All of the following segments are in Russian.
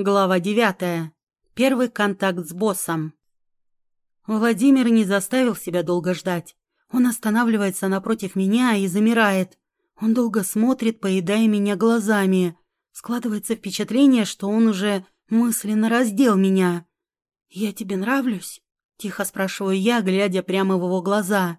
Глава девятая. Первый контакт с боссом. Владимир не заставил себя долго ждать. Он останавливается напротив меня и замирает. Он долго смотрит, поедая меня глазами. Складывается впечатление, что он уже мысленно раздел меня. «Я тебе нравлюсь?» — тихо спрашиваю я, глядя прямо в его глаза.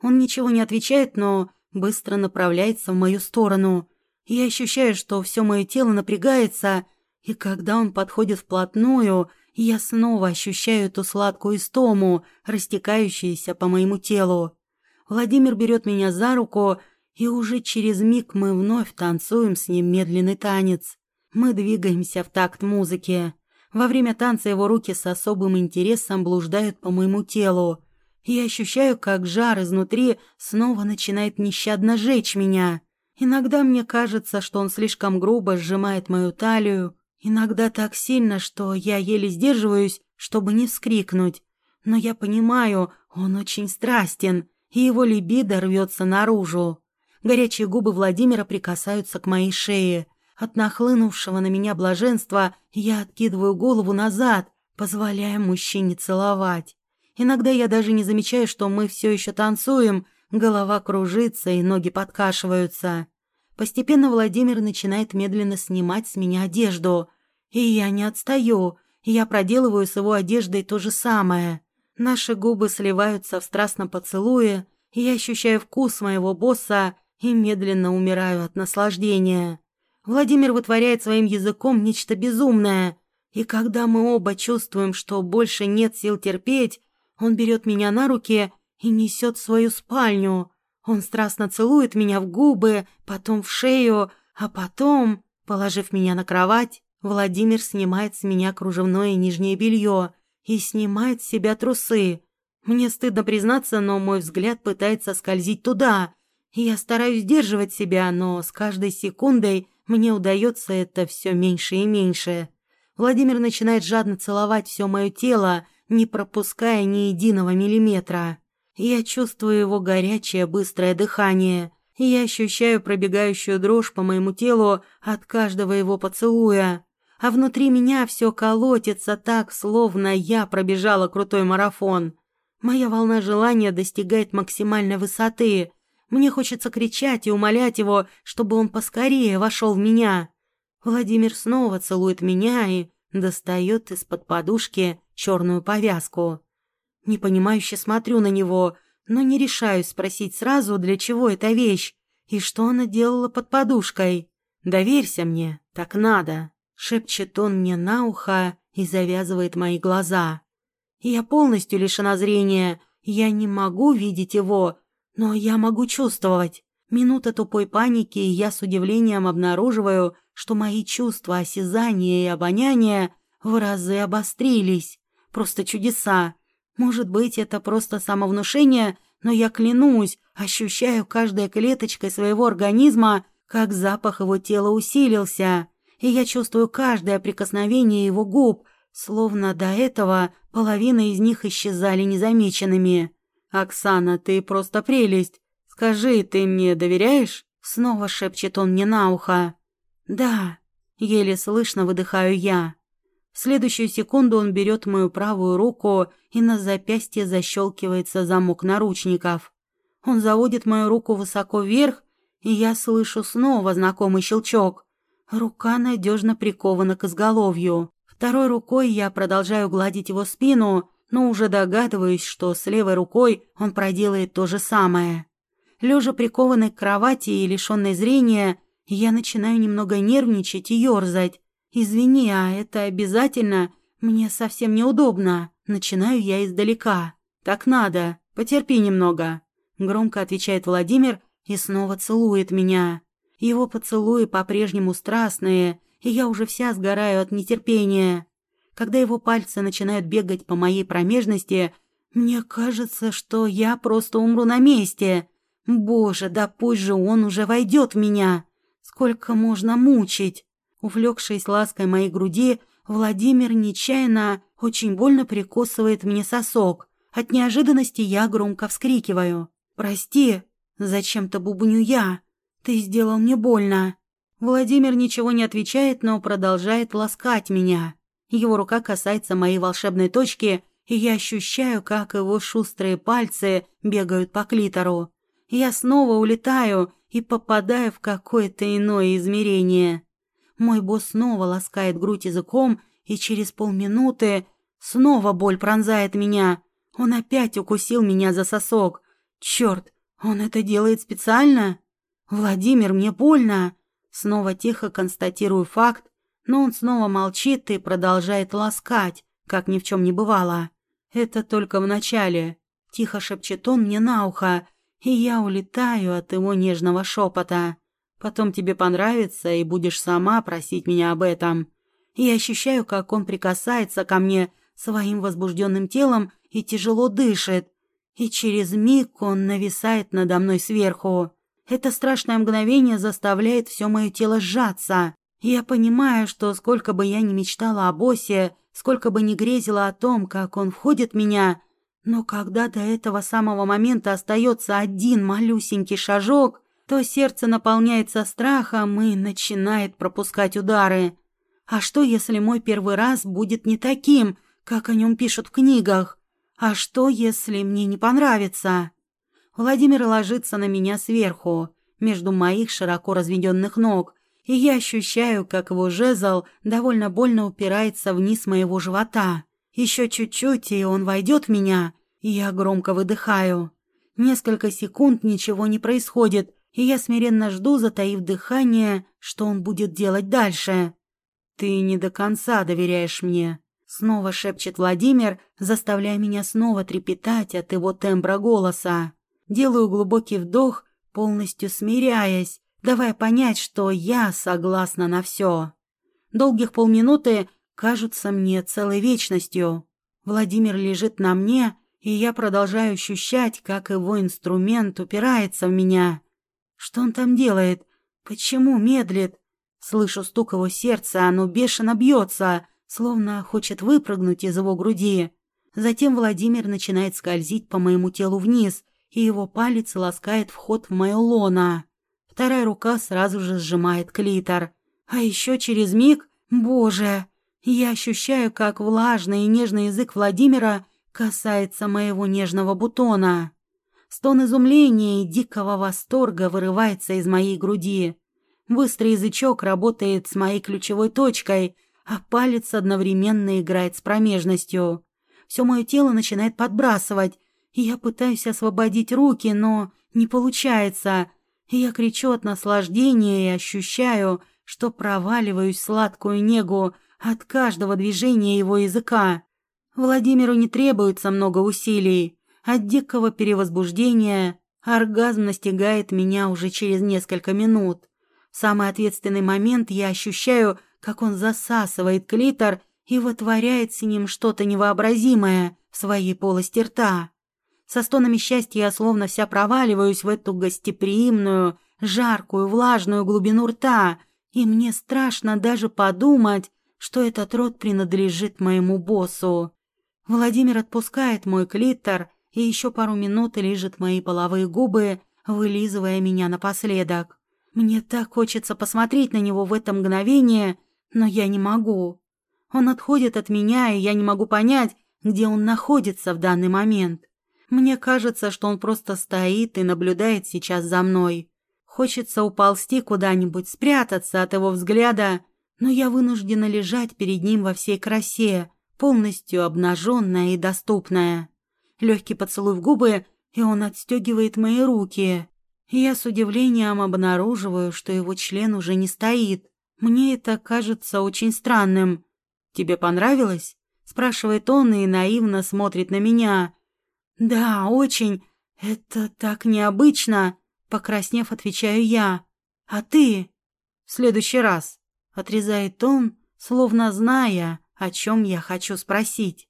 Он ничего не отвечает, но быстро направляется в мою сторону. Я ощущаю, что все мое тело напрягается — и когда он подходит вплотную, я снова ощущаю эту сладкую истому, растекающуюся по моему телу. Владимир берет меня за руку, и уже через миг мы вновь танцуем с ним медленный танец. Мы двигаемся в такт музыки. Во время танца его руки с особым интересом блуждают по моему телу. Я ощущаю, как жар изнутри снова начинает нещадно жечь меня. Иногда мне кажется, что он слишком грубо сжимает мою талию, Иногда так сильно, что я еле сдерживаюсь, чтобы не вскрикнуть. Но я понимаю, он очень страстен, и его либидо рвется наружу. Горячие губы Владимира прикасаются к моей шее. От нахлынувшего на меня блаженства я откидываю голову назад, позволяя мужчине целовать. Иногда я даже не замечаю, что мы все еще танцуем, голова кружится и ноги подкашиваются. Постепенно Владимир начинает медленно снимать с меня одежду. И я не отстаю. Я проделываю с его одеждой то же самое. Наши губы сливаются в страстном поцелуе, я ощущаю вкус моего босса и медленно умираю от наслаждения. Владимир вытворяет своим языком нечто безумное, и когда мы оба чувствуем, что больше нет сил терпеть, он берет меня на руки и несет в свою спальню. Он страстно целует меня в губы, потом в шею, а потом, положив меня на кровать, Владимир снимает с меня кружевное нижнее белье и снимает с себя трусы. Мне стыдно признаться, но мой взгляд пытается скользить туда. Я стараюсь сдерживать себя, но с каждой секундой мне удается это все меньше и меньше. Владимир начинает жадно целовать все мое тело, не пропуская ни единого миллиметра. Я чувствую его горячее, быстрое дыхание, я ощущаю пробегающую дрожь по моему телу от каждого его поцелуя. А внутри меня все колотится так, словно я пробежала крутой марафон. Моя волна желания достигает максимальной высоты. Мне хочется кричать и умолять его, чтобы он поскорее вошел в меня. Владимир снова целует меня и достает из-под подушки черную повязку. Непонимающе смотрю на него, но не решаюсь спросить сразу, для чего эта вещь и что она делала под подушкой. «Доверься мне, так надо», — шепчет он мне на ухо и завязывает мои глаза. Я полностью лишена зрения, я не могу видеть его, но я могу чувствовать. Минута тупой паники, и я с удивлением обнаруживаю, что мои чувства осязания и обоняния в разы обострились. Просто чудеса. Может быть, это просто самовнушение, но я клянусь, ощущаю каждой клеточкой своего организма, как запах его тела усилился, и я чувствую каждое прикосновение его губ, словно до этого половина из них исчезали незамеченными. «Оксана, ты просто прелесть. Скажи, ты мне доверяешь?» Снова шепчет он мне на ухо. «Да», — еле слышно выдыхаю я. В следующую секунду он берет мою правую руку, и на запястье защелкивается замок наручников. Он заводит мою руку высоко вверх, и я слышу снова знакомый щелчок. Рука надежно прикована к изголовью. Второй рукой я продолжаю гладить его спину, но уже догадываюсь, что с левой рукой он проделает то же самое. Лежа прикованной к кровати и лишенной зрения, я начинаю немного нервничать и ерзать. «Извини, а это обязательно? Мне совсем неудобно. Начинаю я издалека. Так надо. Потерпи немного». Громко отвечает Владимир и снова целует меня. Его поцелуи по-прежнему страстные, и я уже вся сгораю от нетерпения. Когда его пальцы начинают бегать по моей промежности, мне кажется, что я просто умру на месте. Боже, да пусть же он уже войдет в меня. Сколько можно мучить? Увлекшись лаской моей груди, Владимир нечаянно очень больно прикусывает мне сосок. От неожиданности я громко вскрикиваю. «Прости!» Зачем-то бубню я. «Ты сделал мне больно!» Владимир ничего не отвечает, но продолжает ласкать меня. Его рука касается моей волшебной точки, и я ощущаю, как его шустрые пальцы бегают по клитору. Я снова улетаю и попадаю в какое-то иное измерение. Мой босс снова ласкает грудь языком, и через полминуты снова боль пронзает меня. Он опять укусил меня за сосок. Черт, он это делает специально? Владимир, мне больно. Снова тихо констатирую факт, но он снова молчит и продолжает ласкать, как ни в чем не бывало. Это только в начале. Тихо шепчет он мне на ухо, и я улетаю от его нежного шепота. Потом тебе понравится, и будешь сама просить меня об этом. И ощущаю, как он прикасается ко мне своим возбужденным телом и тяжело дышит. И через миг он нависает надо мной сверху. Это страшное мгновение заставляет все мое тело сжаться. Я понимаю, что сколько бы я ни мечтала о боссе, сколько бы ни грезила о том, как он входит в меня, но когда до этого самого момента остается один малюсенький шажок, то сердце наполняется страхом и начинает пропускать удары. А что, если мой первый раз будет не таким, как о нем пишут в книгах? А что, если мне не понравится? Владимир ложится на меня сверху, между моих широко разведенных ног, и я ощущаю, как его жезл довольно больно упирается вниз моего живота. Еще чуть-чуть, и он войдет в меня, и я громко выдыхаю. Несколько секунд ничего не происходит, и я смиренно жду, затаив дыхание, что он будет делать дальше. «Ты не до конца доверяешь мне», — снова шепчет Владимир, заставляя меня снова трепетать от его тембра голоса. Делаю глубокий вдох, полностью смиряясь, давая понять, что я согласна на все. Долгих полминуты кажутся мне целой вечностью. Владимир лежит на мне, и я продолжаю ощущать, как его инструмент упирается в меня. Что он там делает? Почему медлит? Слышу стук его сердца, оно бешено бьется, словно хочет выпрыгнуть из его груди. Затем Владимир начинает скользить по моему телу вниз, и его палец ласкает вход в мое лоно. Вторая рука сразу же сжимает клитор. А еще через миг, боже, я ощущаю, как влажный и нежный язык Владимира касается моего нежного бутона. Стон изумления и дикого восторга вырывается из моей груди. Быстрый язычок работает с моей ключевой точкой, а палец одновременно играет с промежностью. Все мое тело начинает подбрасывать, я пытаюсь освободить руки, но не получается. Я кричу от наслаждения и ощущаю, что проваливаюсь в сладкую негу от каждого движения его языка. Владимиру не требуется много усилий. От дикого перевозбуждения оргазм настигает меня уже через несколько минут. В самый ответственный момент я ощущаю, как он засасывает клитор и вытворяет с ним что-то невообразимое в своей полости рта. Со стонами счастья я словно вся проваливаюсь в эту гостеприимную, жаркую, влажную глубину рта, и мне страшно даже подумать, что этот рот принадлежит моему боссу. Владимир отпускает мой клитор и еще пару минут лижет мои половые губы, вылизывая меня напоследок. Мне так хочется посмотреть на него в это мгновение, но я не могу. Он отходит от меня, и я не могу понять, где он находится в данный момент. Мне кажется, что он просто стоит и наблюдает сейчас за мной. Хочется уползти куда-нибудь, спрятаться от его взгляда, но я вынуждена лежать перед ним во всей красе, полностью обнаженная и доступная. Легкий поцелуй в губы, и он отстегивает мои руки. Я с удивлением обнаруживаю, что его член уже не стоит. Мне это кажется очень странным. «Тебе понравилось?» – спрашивает он и наивно смотрит на меня – «Да, очень. Это так необычно», — покраснев, отвечаю я. «А ты?» «В следующий раз», — отрезает он, словно зная, о чем я хочу спросить.